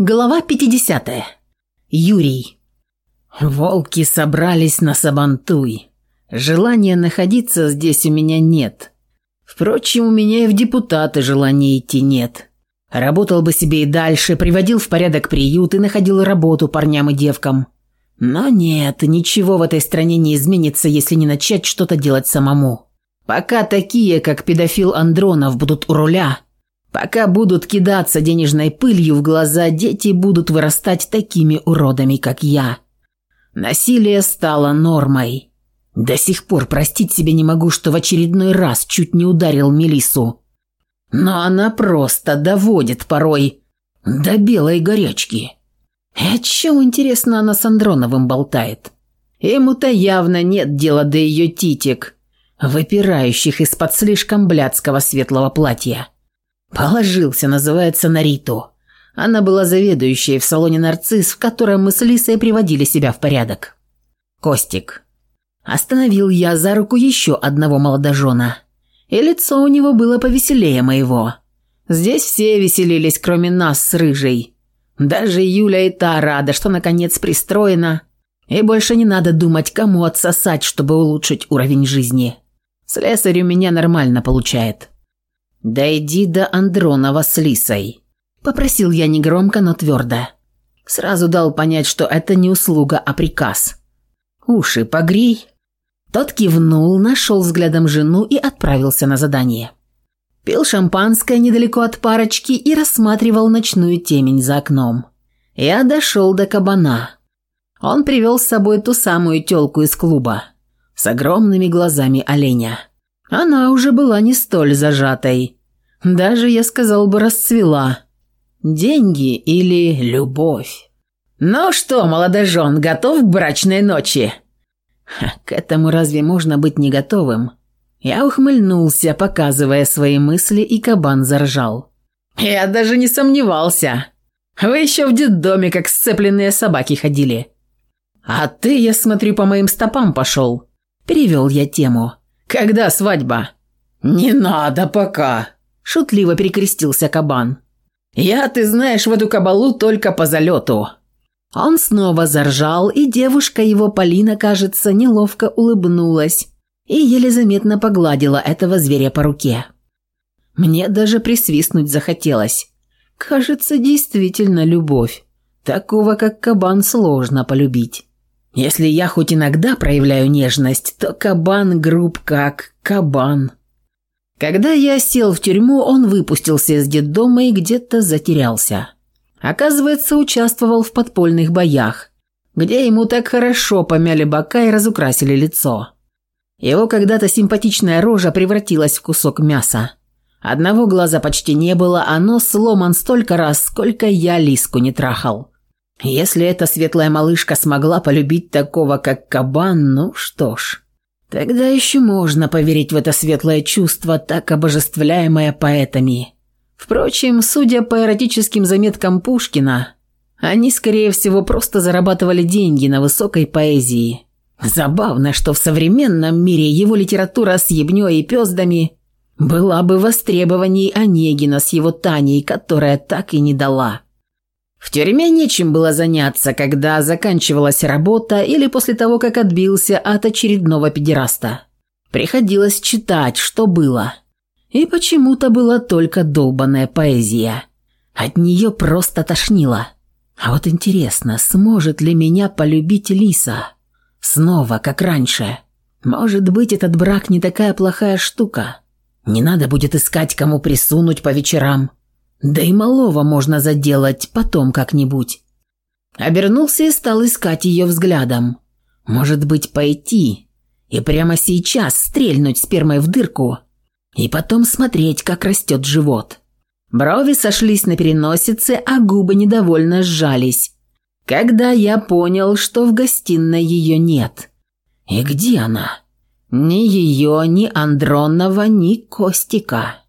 Глава 50. Юрий. Волки собрались на Сабантуй. Желания находиться здесь у меня нет. Впрочем, у меня и в депутаты желания идти нет. Работал бы себе и дальше, приводил в порядок приют и находил работу парням и девкам. Но нет, ничего в этой стране не изменится, если не начать что-то делать самому. Пока такие, как педофил Андронов, будут у руля – Пока будут кидаться денежной пылью в глаза, дети будут вырастать такими уродами, как я. Насилие стало нормой. До сих пор простить себе не могу, что в очередной раз чуть не ударил Мелису. Но она просто доводит порой до белой горячки. И о чем, интересно, она с Андроновым болтает? Ему-то явно нет дела до ее титик, выпирающих из-под слишком блядского светлого платья. Положился, называется Нарито. Она была заведующей в салоне «Нарцисс», в котором мы с Лисой приводили себя в порядок. Костик. Остановил я за руку еще одного молодожена. И лицо у него было повеселее моего. Здесь все веселились, кроме нас с Рыжей. Даже Юля и та рада, что наконец пристроена. И больше не надо думать, кому отсосать, чтобы улучшить уровень жизни. Слесарь у меня нормально получает. «Дойди до Андронова с Лисой», – попросил я негромко, но твердо. Сразу дал понять, что это не услуга, а приказ. «Уши погрей». Тот кивнул, нашел взглядом жену и отправился на задание. Пил шампанское недалеко от парочки и рассматривал ночную темень за окном. Я дошел до кабана. Он привел с собой ту самую телку из клуба с огромными глазами оленя. Она уже была не столь зажатой. Даже, я сказал бы, расцвела. Деньги или любовь. «Ну что, молодожен, готов к брачной ночи?» Ха, «К этому разве можно быть не готовым?» Я ухмыльнулся, показывая свои мысли, и кабан заржал. «Я даже не сомневался. Вы еще в детдоме, как сцепленные собаки, ходили». «А ты, я смотрю, по моим стопам пошел». Перевел я тему. Когда свадьба?» «Не надо пока», – шутливо перекрестился кабан. «Я, ты знаешь, в эту кабалу только по залету». Он снова заржал, и девушка его, Полина, кажется, неловко улыбнулась и еле заметно погладила этого зверя по руке. Мне даже присвистнуть захотелось. Кажется, действительно любовь. Такого, как кабан, сложно полюбить. Если я хоть иногда проявляю нежность, то кабан груб как кабан. Когда я сел в тюрьму, он выпустился из детдома и где-то затерялся. Оказывается, участвовал в подпольных боях, где ему так хорошо помяли бока и разукрасили лицо. Его когда-то симпатичная рожа превратилась в кусок мяса. Одного глаза почти не было, а нос сломан столько раз, сколько я лиску не трахал. Если эта светлая малышка смогла полюбить такого, как кабан, ну что ж. Тогда еще можно поверить в это светлое чувство, так обожествляемое поэтами. Впрочем, судя по эротическим заметкам Пушкина, они, скорее всего, просто зарабатывали деньги на высокой поэзии. Забавно, что в современном мире его литература с ебнёй и пездами была бы востребованней Онегина с его Таней, которая так и не дала. В тюрьме нечем было заняться, когда заканчивалась работа или после того, как отбился от очередного педераста. Приходилось читать, что было. И почему-то была только долбанная поэзия. От нее просто тошнило. А вот интересно, сможет ли меня полюбить Лиса? Снова, как раньше. Может быть, этот брак не такая плохая штука. Не надо будет искать, кому присунуть по вечерам. Да и малого можно заделать потом как-нибудь. Обернулся и стал искать ее взглядом. Может быть, пойти и прямо сейчас стрельнуть спермой в дырку и потом смотреть, как растет живот. Брови сошлись на переносице, а губы недовольно сжались. Когда я понял, что в гостиной ее нет. И где она? Ни ее, ни Андронова, ни Костика.